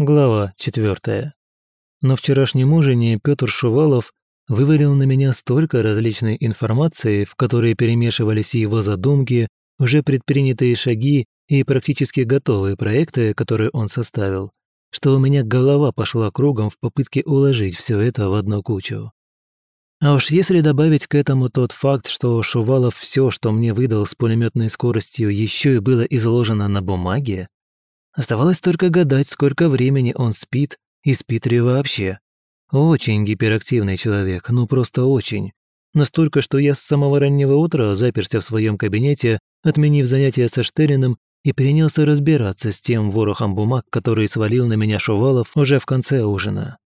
Глава 4. На вчерашнем ужине Петр Шувалов вывалил на меня столько различной информации, в которой перемешивались его задумки, уже предпринятые шаги и практически готовые проекты, которые он составил, что у меня голова пошла кругом в попытке уложить все это в одну кучу. А уж если добавить к этому тот факт, что Шувалов все, что мне выдал с пулеметной скоростью, еще и было изложено на бумаге, оставалось только гадать, сколько времени он спит и спит ли вообще. Очень гиперактивный человек, ну просто очень. Настолько, что я с самого раннего утра заперся в своем кабинете, отменив занятия со Штериным, и принялся разбираться с тем ворохом бумаг, который свалил на меня Шувалов уже в конце ужина.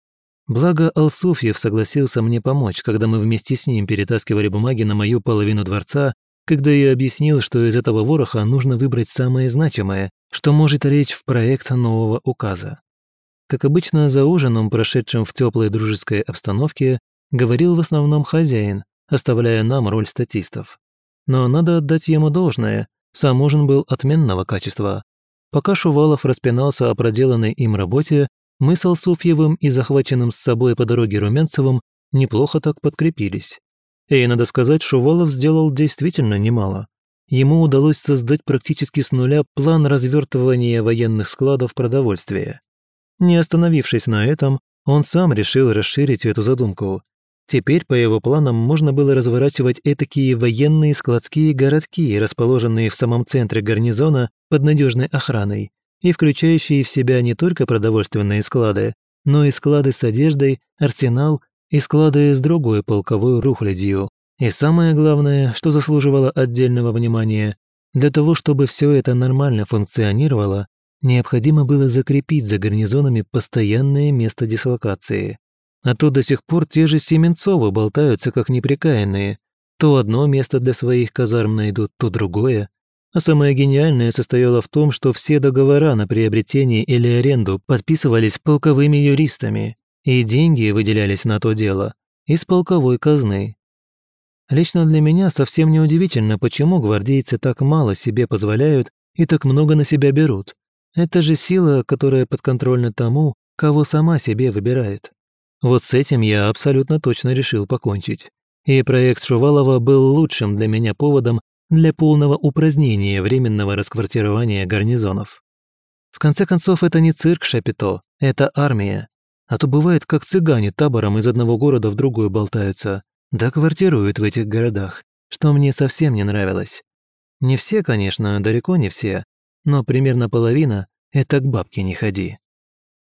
Благо, Алсуфьев согласился мне помочь, когда мы вместе с ним перетаскивали бумаги на мою половину дворца, когда я объяснил, что из этого вороха нужно выбрать самое значимое, что может речь в проект нового указа. Как обычно, за ужином, прошедшим в теплой дружеской обстановке, говорил в основном хозяин, оставляя нам роль статистов. Но надо отдать ему должное, сам ужин был отменного качества. Пока Шувалов распинался о проделанной им работе, мы с Алсуфьевым и захваченным с собой по дороге Румянцевым неплохо так подкрепились. И, надо сказать, Шувалов сделал действительно немало. Ему удалось создать практически с нуля план развертывания военных складов продовольствия. Не остановившись на этом, он сам решил расширить эту задумку. Теперь, по его планам, можно было разворачивать этакие военные складские городки, расположенные в самом центре гарнизона под надежной охраной, и включающие в себя не только продовольственные склады, но и склады с одеждой, арсенал и склады с другой полковой рухлядью. И самое главное, что заслуживало отдельного внимания, для того, чтобы все это нормально функционировало, необходимо было закрепить за гарнизонами постоянное место дислокации. А то до сих пор те же Семенцовы болтаются как неприкаянные. То одно место для своих казарм найдут, то другое. А самое гениальное состояло в том, что все договора на приобретение или аренду подписывались полковыми юристами, и деньги выделялись на то дело из полковой казны. Лично для меня совсем не удивительно, почему гвардейцы так мало себе позволяют и так много на себя берут. Это же сила, которая подконтрольна тому, кого сама себе выбирает. Вот с этим я абсолютно точно решил покончить. И проект Шувалова был лучшим для меня поводом для полного упразднения временного расквартирования гарнизонов. В конце концов, это не цирк Шапито, это армия. А то бывает, как цыгане табором из одного города в другой болтаются, да квартируют в этих городах, что мне совсем не нравилось. Не все, конечно, далеко не все, но примерно половина – это к бабке не ходи.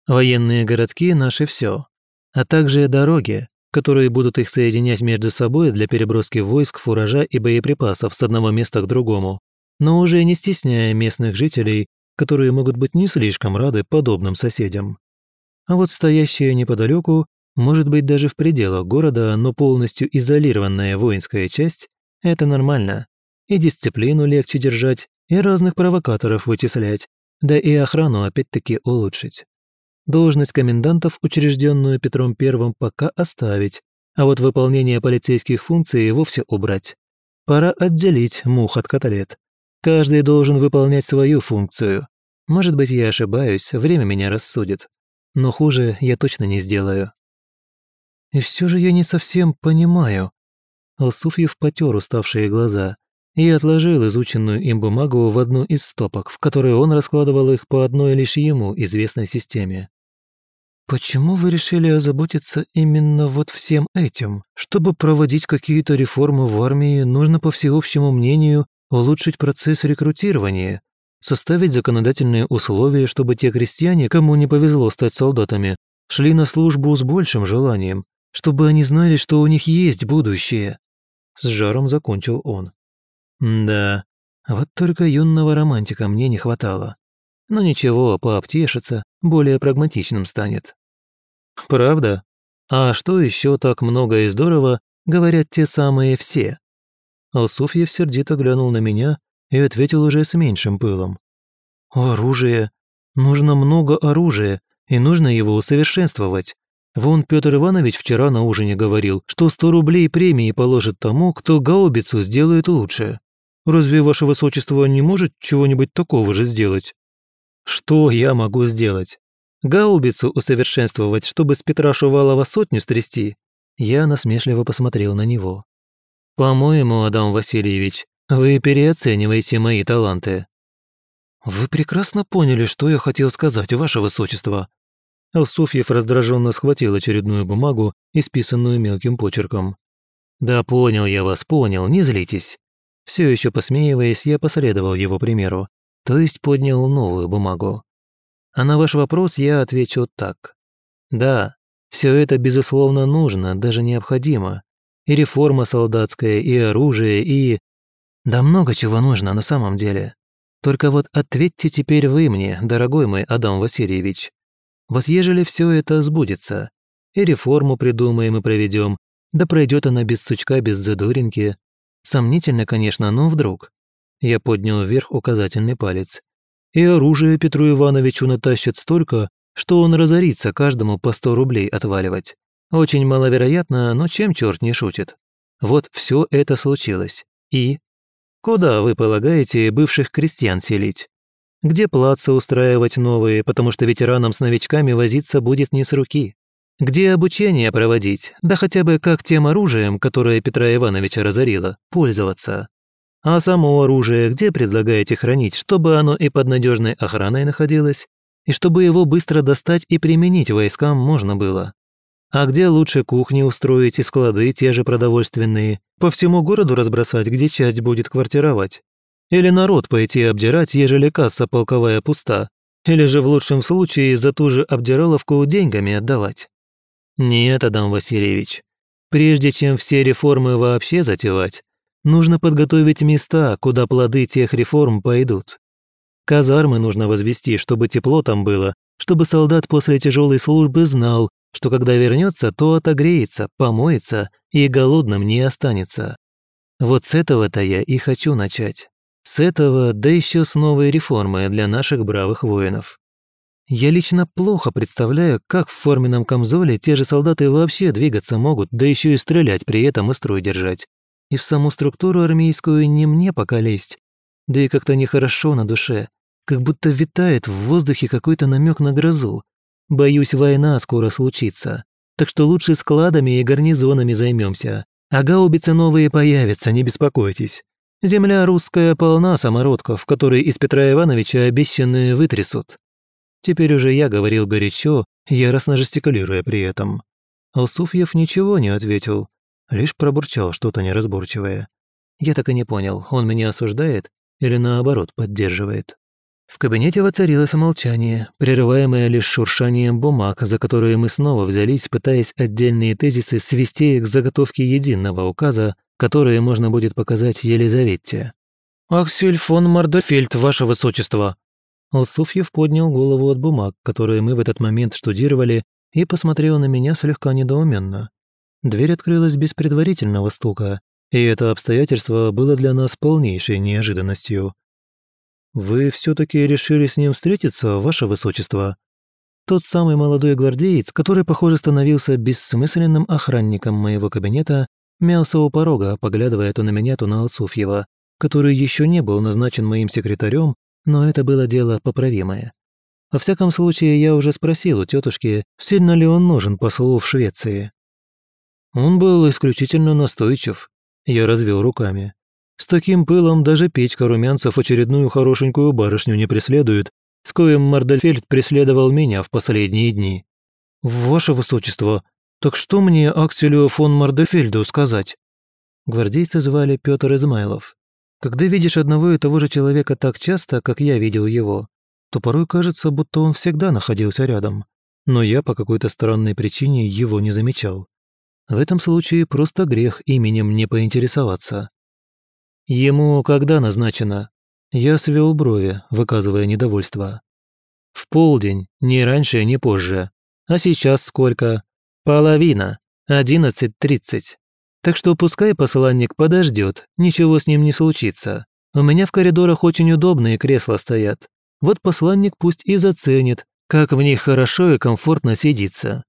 Военные городки – наше все, а также дороги, которые будут их соединять между собой для переброски войск, фуража и боеприпасов с одного места к другому, но уже не стесняя местных жителей, которые могут быть не слишком рады подобным соседям. А вот стоящая неподалеку, может быть даже в пределах города, но полностью изолированная воинская часть – это нормально. И дисциплину легче держать, и разных провокаторов вычислять, да и охрану опять-таки улучшить. Должность комендантов, учрежденную Петром I, пока оставить, а вот выполнение полицейских функций вовсе убрать. Пора отделить мух от котлет. Каждый должен выполнять свою функцию. Может быть, я ошибаюсь, время меня рассудит. Но хуже я точно не сделаю. И все же я не совсем понимаю. Алсуфьев потер уставшие глаза и отложил изученную им бумагу в одну из стопок, в которой он раскладывал их по одной лишь ему известной системе. Почему вы решили озаботиться именно вот всем этим? Чтобы проводить какие-то реформы в армии, нужно, по всеобщему мнению, улучшить процесс рекрутирования, составить законодательные условия, чтобы те крестьяне, кому не повезло стать солдатами, шли на службу с большим желанием, чтобы они знали, что у них есть будущее. С жаром закончил он. Да, вот только юного романтика мне не хватало. Но ничего, пообтешится, более прагматичным станет. Правда? А что еще так много и здорово говорят те самые все? Алсуфьев сердито глянул на меня и ответил уже с меньшим пылом. «Оружие. Нужно много оружия, и нужно его усовершенствовать. Вон Петр Иванович вчера на ужине говорил, что сто рублей премии положит тому, кто гаубицу сделает лучше. Разве ваше высочество не может чего-нибудь такого же сделать?» «Что я могу сделать?» Гаубицу усовершенствовать, чтобы с Петра Шувалова сотню стрясти?» Я насмешливо посмотрел на него. «По-моему, Адам Васильевич, вы переоцениваете мои таланты». «Вы прекрасно поняли, что я хотел сказать, ваше высочество». Алсуфьев раздраженно схватил очередную бумагу, исписанную мелким почерком. «Да понял я вас, понял, не злитесь». Все еще посмеиваясь, я последовал его примеру, то есть поднял новую бумагу. А на ваш вопрос я отвечу так. Да, все это, безусловно, нужно, даже необходимо. И реформа солдатская, и оружие, и... Да много чего нужно на самом деле. Только вот ответьте теперь вы мне, дорогой мой Адам Васильевич. Вот ежели все это сбудется, и реформу придумаем и проведем, да пройдет она без сучка, без задоринки. Сомнительно, конечно, но вдруг. Я поднял вверх указательный палец. И оружие Петру Ивановичу натащат столько, что он разорится каждому по сто рублей отваливать. Очень маловероятно, но чем черт не шутит. Вот все это случилось. И? Куда, вы полагаете, бывших крестьян селить? Где плацы устраивать новые, потому что ветеранам с новичками возиться будет не с руки? Где обучение проводить, да хотя бы как тем оружием, которое Петра Ивановича разорило, пользоваться? А само оружие где предлагаете хранить, чтобы оно и под надежной охраной находилось, и чтобы его быстро достать и применить войскам можно было? А где лучше кухни устроить и склады те же продовольственные? По всему городу разбросать, где часть будет квартировать? Или народ пойти обдирать, ежели касса полковая пуста? Или же в лучшем случае за ту же обдираловку деньгами отдавать? Нет, Адам Васильевич. Прежде чем все реформы вообще затевать, нужно подготовить места, куда плоды тех реформ пойдут. Казармы нужно возвести, чтобы тепло там было, чтобы солдат после тяжелой службы знал, что когда вернется, то отогреется, помоется и голодным не останется. Вот с этого-то я и хочу начать. С этого, да еще с новой реформы для наших бравых воинов. Я лично плохо представляю, как в форменном камзоле те же солдаты вообще двигаться могут, да еще и стрелять при этом и строй держать. И в саму структуру армейскую не мне пока лезть. Да и как-то нехорошо на душе, как будто витает в воздухе какой-то намек на грозу. Боюсь, война скоро случится. Так что лучше складами и гарнизонами займемся. А гаубицы новые появятся, не беспокойтесь. Земля русская полна самородков, которые из Петра Ивановича обещанные вытрясут. Теперь уже я говорил горячо, яростно жестикулируя при этом. Алсуфьев ничего не ответил, лишь пробурчал что-то неразборчивое. Я так и не понял, он меня осуждает или наоборот поддерживает. В кабинете воцарилось молчание, прерываемое лишь шуршанием бумаг, за которые мы снова взялись, пытаясь отдельные тезисы свести к заготовке единого указа, которые можно будет показать Елизавете. «Аксель фон Мардофельд, ваше высочество!» Алсуфьев поднял голову от бумаг, которые мы в этот момент штудировали, и посмотрел на меня слегка недоуменно. Дверь открылась без предварительного стука, и это обстоятельство было для нас полнейшей неожиданностью. «Вы все-таки решили с ним встретиться, ваше высочество?» Тот самый молодой гвардеец, который, похоже, становился бессмысленным охранником моего кабинета, мялся у порога, поглядывая то на меня, то на Алсуфьева, который еще не был назначен моим секретарем, но это было дело поправимое. Во всяком случае, я уже спросил у тетушки, сильно ли он нужен послу в Швеции. Он был исключительно настойчив. Я развел руками. С таким пылом даже Петька Румянцев очередную хорошенькую барышню не преследует, с коим Мардельфельд преследовал меня в последние дни. «Ваше высочество, так что мне Акселю фон Мардельфельду сказать?» Гвардейца звали Петр Измайлов. Когда видишь одного и того же человека так часто, как я видел его, то порой кажется, будто он всегда находился рядом. Но я по какой-то странной причине его не замечал. В этом случае просто грех именем не поинтересоваться. «Ему когда назначено?» Я свел брови, выказывая недовольство. «В полдень, ни раньше, ни позже. А сейчас сколько?» «Половина. Одиннадцать тридцать. Так что пускай посланник подождет, ничего с ним не случится. У меня в коридорах очень удобные кресла стоят. Вот посланник пусть и заценит, как в них хорошо и комфортно сидится.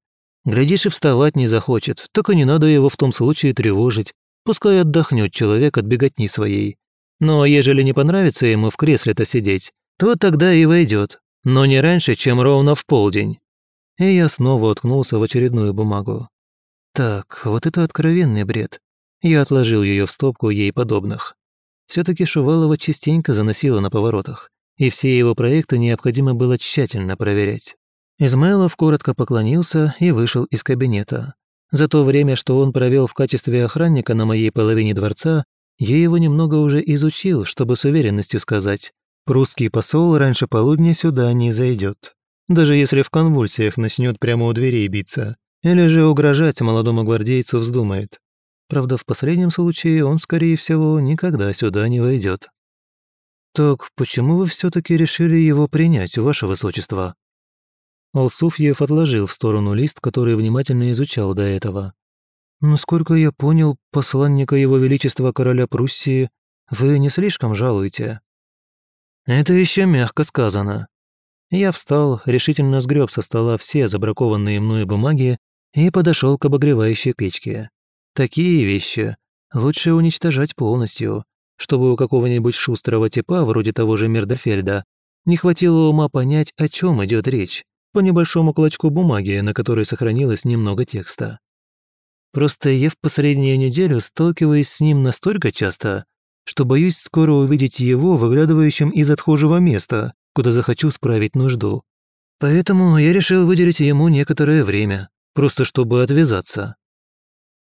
Глядишь, и вставать не захочет, и не надо его в том случае тревожить. Пускай отдохнет человек от беготни своей. Но ежели не понравится ему в кресле-то сидеть, то тогда и войдет, но не раньше, чем ровно в полдень. и я снова уткнулся в очередную бумагу. Так, вот это откровенный бред. Я отложил ее в стопку ей подобных. Все-таки Шувалова частенько заносила на поворотах, и все его проекты необходимо было тщательно проверять. Измайлов коротко поклонился и вышел из кабинета. За то время, что он провел в качестве охранника на моей половине дворца, я его немного уже изучил, чтобы с уверенностью сказать, прусский посол раньше полудня сюда не зайдет. Даже если в конвульсиях начнет прямо у дверей биться, или же угрожать молодому гвардейцу вздумает. Правда, в последнем случае он, скорее всего, никогда сюда не войдет. «Так почему вы все таки решили его принять, ваше высочество?» Алсуфьев отложил в сторону лист, который внимательно изучал до этого. «Насколько я понял, посланника Его Величества Короля Пруссии вы не слишком жалуете?» «Это еще мягко сказано». Я встал, решительно сгреб со стола все забракованные мною бумаги и подошел к обогревающей печке. Такие вещи лучше уничтожать полностью, чтобы у какого-нибудь шустрого типа, вроде того же Мердефельда, не хватило ума понять, о чем идет речь, по небольшому клочку бумаги, на которой сохранилось немного текста. Просто я в последнюю неделю сталкиваюсь с ним настолько часто, что боюсь скоро увидеть его выглядывающим из отхожего места, куда захочу справить нужду. Поэтому я решил выделить ему некоторое время, просто чтобы отвязаться.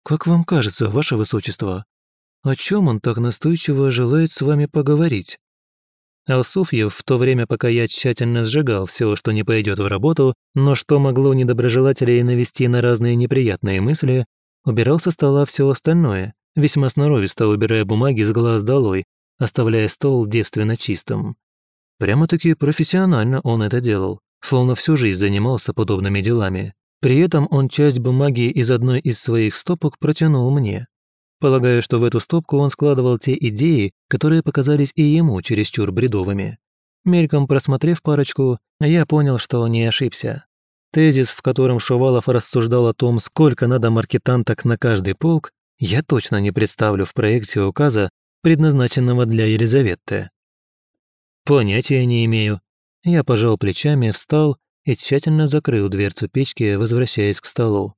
Как вам кажется, ваше высочество, о чем он так настойчиво желает с вами поговорить? Алсуфьев, в то время, пока я тщательно сжигал все, что не пойдет в работу, но что могло недоброжелателей навести на разные неприятные мысли, убирал со стола все остальное, весьма сноровисто убирая бумаги с глаз долой, оставляя стол девственно чистым. Прямо-таки профессионально он это делал, словно всю жизнь занимался подобными делами. При этом он часть бумаги из одной из своих стопок протянул мне. Полагаю, что в эту стопку он складывал те идеи, которые показались и ему чересчур бредовыми. Мельком просмотрев парочку, я понял, что не ошибся. Тезис, в котором Шувалов рассуждал о том, сколько надо маркетанток на каждый полк, я точно не представлю в проекте указа, предназначенного для Елизаветы. Понятия не имею. Я пожал плечами, встал и тщательно закрыл дверцу печки, возвращаясь к столу.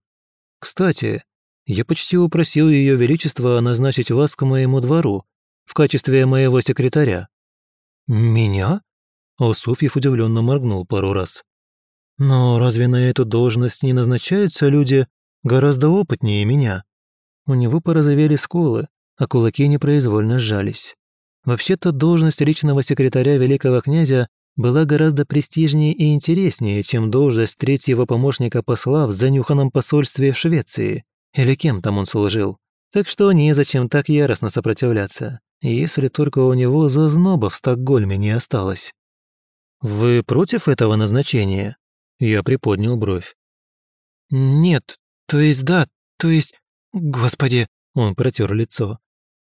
Кстати, я почти упросил Ее Величество назначить вас к моему двору в качестве моего секретаря». «Меня?» Осуфьев удивленно моргнул пару раз. «Но разве на эту должность не назначаются люди гораздо опытнее меня?» У него порозовели скулы, а кулаки непроизвольно сжались. Вообще-то должность личного секретаря великого князя была гораздо престижнее и интереснее, чем должность третьего помощника посла в занюханном посольстве в Швеции. Или кем там он служил. Так что незачем так яростно сопротивляться, если только у него зазноба в Стокгольме не осталось. «Вы против этого назначения?» Я приподнял бровь. «Нет, то есть да, то есть... Господи!» Он протер лицо.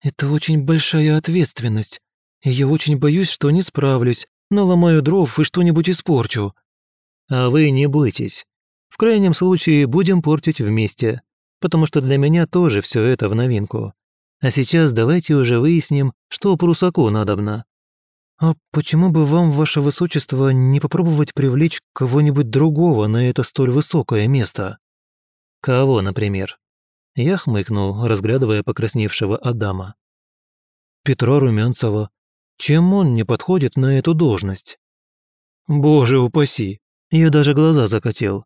«Это очень большая ответственность, и я очень боюсь, что не справлюсь, наломаю дров и что-нибудь испорчу». «А вы не бойтесь. В крайнем случае будем портить вместе потому что для меня тоже все это в новинку. А сейчас давайте уже выясним, что прусаку надобно». «А почему бы вам, ваше высочество, не попробовать привлечь кого-нибудь другого на это столь высокое место?» «Кого, например?» Я хмыкнул, разглядывая покрасневшего Адама. «Петра Румянцева. Чем он не подходит на эту должность?» «Боже упаси!» Я даже глаза закатил.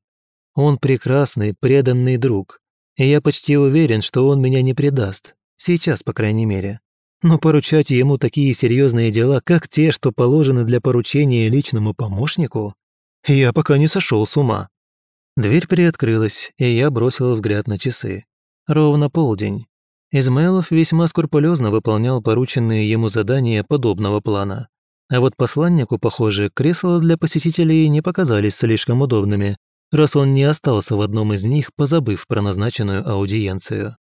Он прекрасный, преданный друг, и я почти уверен, что он меня не предаст. Сейчас, по крайней мере. Но поручать ему такие серьезные дела, как те, что положены для поручения личному помощнику, я пока не сошел с ума. Дверь приоткрылась, и я бросил взгляд на часы. Ровно полдень. Измайлов весьма скрупулезно выполнял порученные ему задания подобного плана. А вот посланнику, похоже, кресла для посетителей не показались слишком удобными, раз он не остался в одном из них, позабыв про назначенную аудиенцию.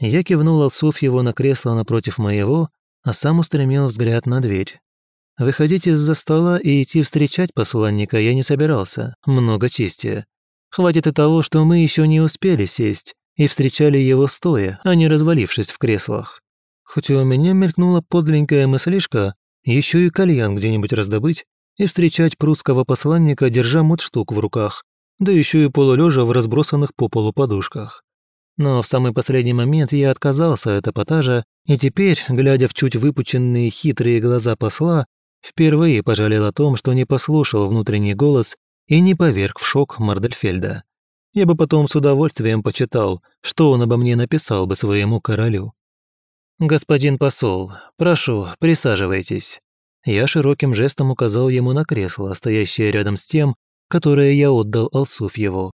Я кивнул Алсуфьеву на кресло напротив моего, а сам устремил взгляд на дверь. Выходить из-за стола и идти встречать посланника я не собирался, много чести. Хватит и того, что мы еще не успели сесть и встречали его стоя, а не развалившись в креслах. Хоть у меня мелькнула подленькая мыслишка, еще и кальян где-нибудь раздобыть и встречать прусского посланника, держа мундштук в руках, да еще и полулежа в разбросанных по полу подушках. Но в самый последний момент я отказался от эпатажа, и теперь, глядя в чуть выпученные хитрые глаза посла, впервые пожалел о том, что не послушал внутренний голос и не поверг в шок Мардельфельда. Я бы потом с удовольствием почитал, что он обо мне написал бы своему королю. «Господин посол, прошу, присаживайтесь». Я широким жестом указал ему на кресло, стоящее рядом с тем, которое я отдал Алсуфьеву.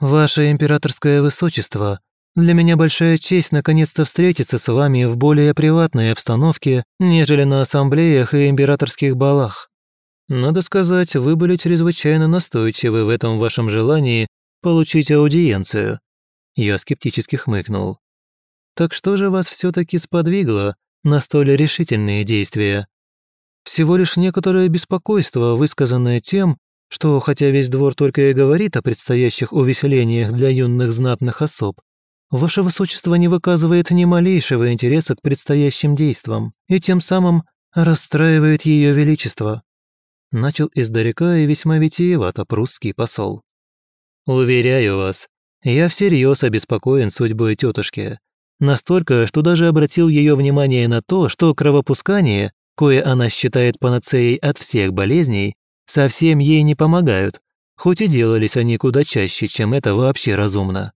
«Ваше императорское высочество, для меня большая честь наконец-то встретиться с вами в более приватной обстановке, нежели на ассамблеях и императорских балах. Надо сказать, вы были чрезвычайно настойчивы в этом вашем желании получить аудиенцию». Я скептически хмыкнул. Так что же вас все-таки сподвигло на столь решительные действия? Всего лишь некоторое беспокойство, высказанное тем, что, хотя весь двор только и говорит о предстоящих увеселениях для юных знатных особ, ваше высочество не выказывает ни малейшего интереса к предстоящим действиям и тем самым расстраивает ее величество. Начал издалека и весьма витиевато прусский посол. Уверяю вас, я всерьез обеспокоен судьбой тетушки, Настолько, что даже обратил ее внимание на то, что кровопускание, кое она считает панацеей от всех болезней, совсем ей не помогают, хоть и делались они куда чаще, чем это вообще разумно.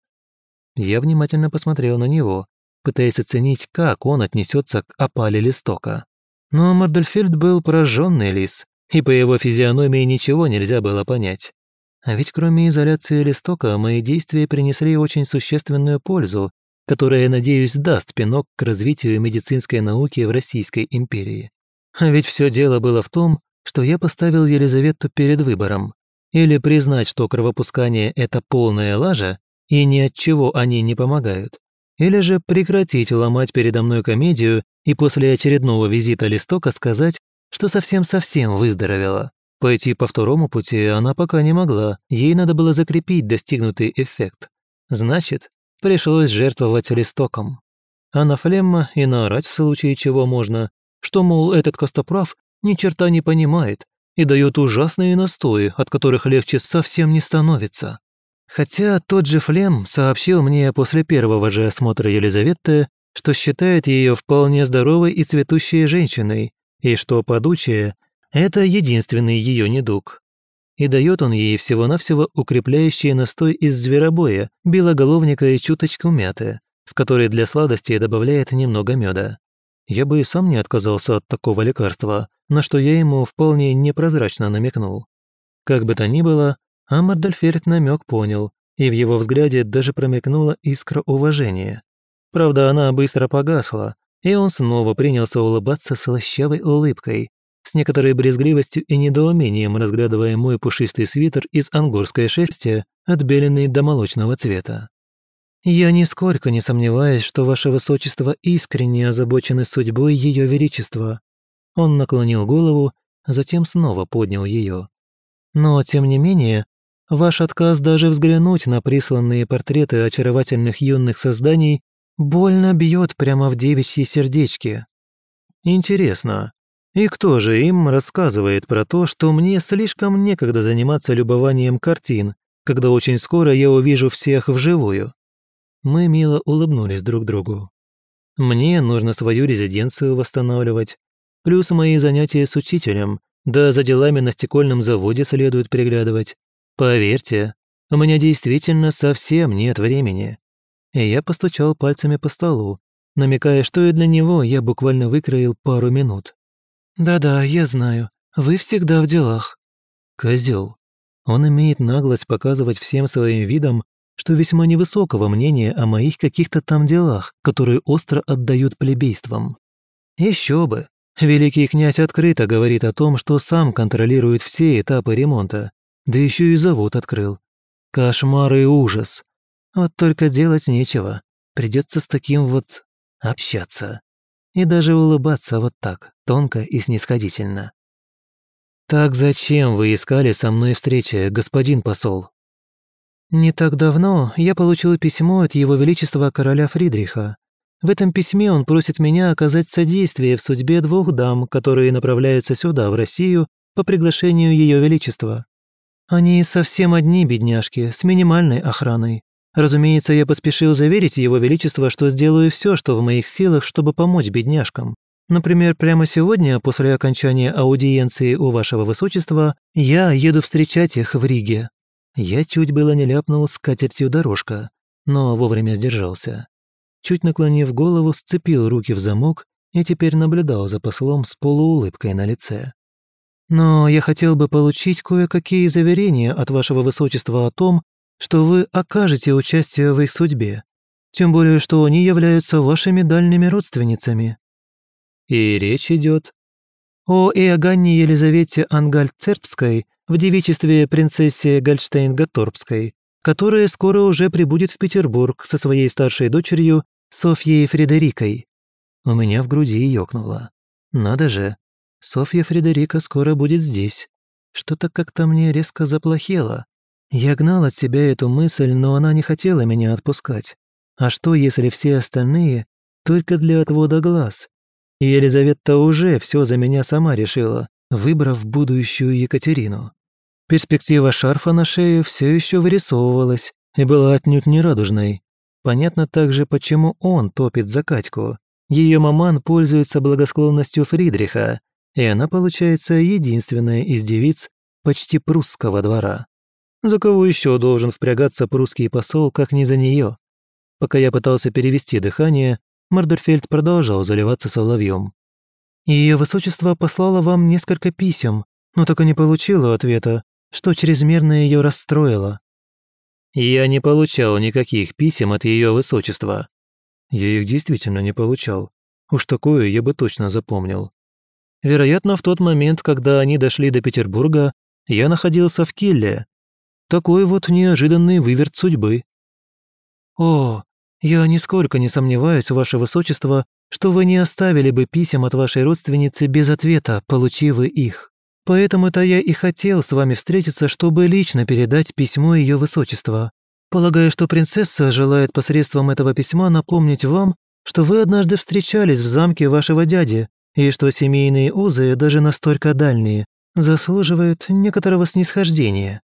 Я внимательно посмотрел на него, пытаясь оценить, как он отнесется к опале листока. Но Мардельфельд был пораженный лис, и по его физиономии ничего нельзя было понять. А ведь кроме изоляции листока, мои действия принесли очень существенную пользу, которая, надеюсь, даст пинок к развитию медицинской науки в Российской империи. А ведь все дело было в том, что я поставил Елизавету перед выбором. Или признать, что кровопускание – это полная лажа, и ни от чего они не помогают. Или же прекратить ломать передо мной комедию и после очередного визита Листока сказать, что совсем-совсем выздоровела. Пойти по второму пути она пока не могла, ей надо было закрепить достигнутый эффект. Значит, пришлось жертвовать листоком. А на флемма и наорать в случае чего можно, что, мол, этот костоправ ни черта не понимает и дает ужасные настои, от которых легче совсем не становится. Хотя тот же Флем сообщил мне после первого же осмотра Елизаветы, что считает ее вполне здоровой и цветущей женщиной, и что подучие – это единственный ее недуг и дает он ей всего-навсего укрепляющий настой из зверобоя, белоголовника и чуточку мяты, в который для сладости добавляет немного меда. Я бы и сам не отказался от такого лекарства, на что я ему вполне непрозрачно намекнул. Как бы то ни было, а Мардальферт намек понял, и в его взгляде даже промелькнула искра уважения. Правда, она быстро погасла, и он снова принялся улыбаться слащавой улыбкой, с некоторой брезгливостью и недоумением разглядывая мой пушистый свитер из ангорской шерсти, отбеленный до молочного цвета. «Я нисколько не сомневаюсь, что ваше высочество искренне озабочены судьбой ее величества». Он наклонил голову, затем снова поднял ее. «Но, тем не менее, ваш отказ даже взглянуть на присланные портреты очаровательных юных созданий больно бьет прямо в девичьи сердечки. Интересно, и кто же им рассказывает про то, что мне слишком некогда заниматься любованием картин, когда очень скоро я увижу всех вживую? Мы мило улыбнулись друг другу. Мне нужно свою резиденцию восстанавливать, плюс мои занятия с учителем, да за делами на стекольном заводе следует приглядывать. Поверьте, у меня действительно совсем нет времени. И я постучал пальцами по столу, намекая, что и для него я буквально выкроил пару минут. «Да-да, я знаю. Вы всегда в делах». Козел. Он имеет наглость показывать всем своим видом, что весьма невысокого мнения о моих каких-то там делах, которые остро отдают плебействам. Еще бы. Великий князь открыто говорит о том, что сам контролирует все этапы ремонта, да еще и завод открыл. Кошмар и ужас. Вот только делать нечего. Придется с таким вот общаться и даже улыбаться вот так, тонко и снисходительно. «Так зачем вы искали со мной встречи, господин посол?» «Не так давно я получил письмо от Его Величества короля Фридриха. В этом письме он просит меня оказать содействие в судьбе двух дам, которые направляются сюда, в Россию, по приглашению Ее Величества. Они совсем одни, бедняжки, с минимальной охраной. Разумеется, я поспешил заверить Его Величество, что сделаю все, что в моих силах, чтобы помочь бедняжкам. Например, прямо сегодня, после окончания аудиенции у Вашего Высочества, я еду встречать их в Риге. Я чуть было не ляпнул с катертью дорожка, но вовремя сдержался. Чуть наклонив голову, сцепил руки в замок и теперь наблюдал за послом с полуулыбкой на лице. «Но я хотел бы получить кое-какие заверения от вашего высочества о том, что вы окажете участие в их судьбе, тем более что они являются вашими дальними родственницами». И речь идет о Иоганне Елизавете Ангальцербской в девичестве принцессе Гольштейн-Гаторбской, которая скоро уже прибудет в Петербург со своей старшей дочерью Софьей Фредерикой. У меня в груди ёкнуло. Надо же, Софья Фредерика скоро будет здесь. Что-то как-то мне резко заплохело. Я гнал от себя эту мысль, но она не хотела меня отпускать. А что, если все остальные только для отвода глаз? Елизавета уже все за меня сама решила, выбрав будущую Екатерину. Перспектива шарфа на шее все еще вырисовывалась и была отнюдь не радужной. Понятно также, почему он топит за Катьку. Ее маман пользуется благосклонностью Фридриха, и она получается единственная из девиц почти прусского двора. За кого еще должен впрягаться прусский посол, как не за нее? Пока я пытался перевести дыхание, Мардерфельд продолжал заливаться соловьем. Ее высочество послало вам несколько писем, но так и не получила ответа что чрезмерно ее расстроило. Я не получал никаких писем от ее высочества. Я их действительно не получал. Уж такое я бы точно запомнил. Вероятно, в тот момент, когда они дошли до Петербурга, я находился в Килле. Такой вот неожиданный выверт судьбы. О, я нисколько не сомневаюсь, ваше высочество, что вы не оставили бы писем от вашей родственницы без ответа, получив их. Поэтому-то я и хотел с вами встретиться, чтобы лично передать письмо Ее Высочества. Полагаю, что принцесса желает посредством этого письма напомнить вам, что вы однажды встречались в замке вашего дяди, и что семейные узы, даже настолько дальние, заслуживают некоторого снисхождения».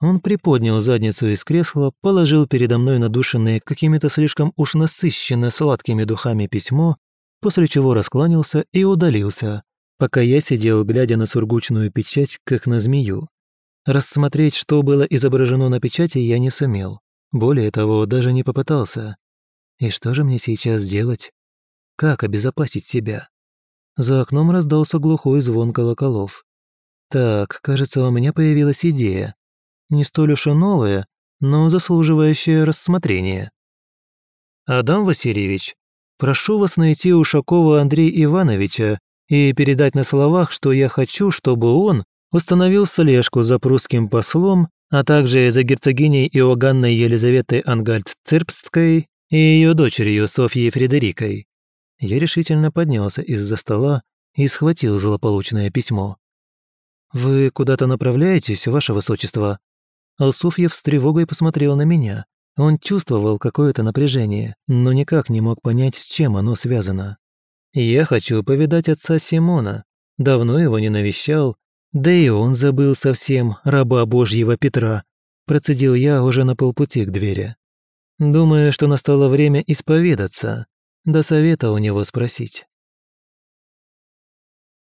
Он приподнял задницу из кресла, положил передо мной надушенное какими-то слишком уж насыщенно сладкими духами письмо, после чего раскланялся и удалился, пока я сидел, глядя на сургучную печать, как на змею. Рассмотреть, что было изображено на печати, я не сумел. Более того, даже не попытался. И что же мне сейчас делать? Как обезопасить себя? За окном раздался глухой звон колоколов. Так, кажется, у меня появилась идея. Не столь уж и новая, но заслуживающая рассмотрения. «Адам Васильевич, прошу вас найти Ушакова Андрея Ивановича и передать на словах, что я хочу, чтобы он установил слежку за прусским послом, а также за герцогиней Иоганной Елизаветой Ангальд-Цирпстской и ее дочерью Софьей Фредерикой. Я решительно поднялся из-за стола и схватил злополучное письмо. «Вы куда-то направляетесь, ваше высочество?» Алсуфьев с тревогой посмотрел на меня. Он чувствовал какое-то напряжение, но никак не мог понять, с чем оно связано. Я хочу повидать отца Симона. Давно его не навещал. Да и он забыл совсем раба Божьего Петра. Процедил я уже на полпути к двери. Думаю, что настало время исповедаться. До совета у него спросить.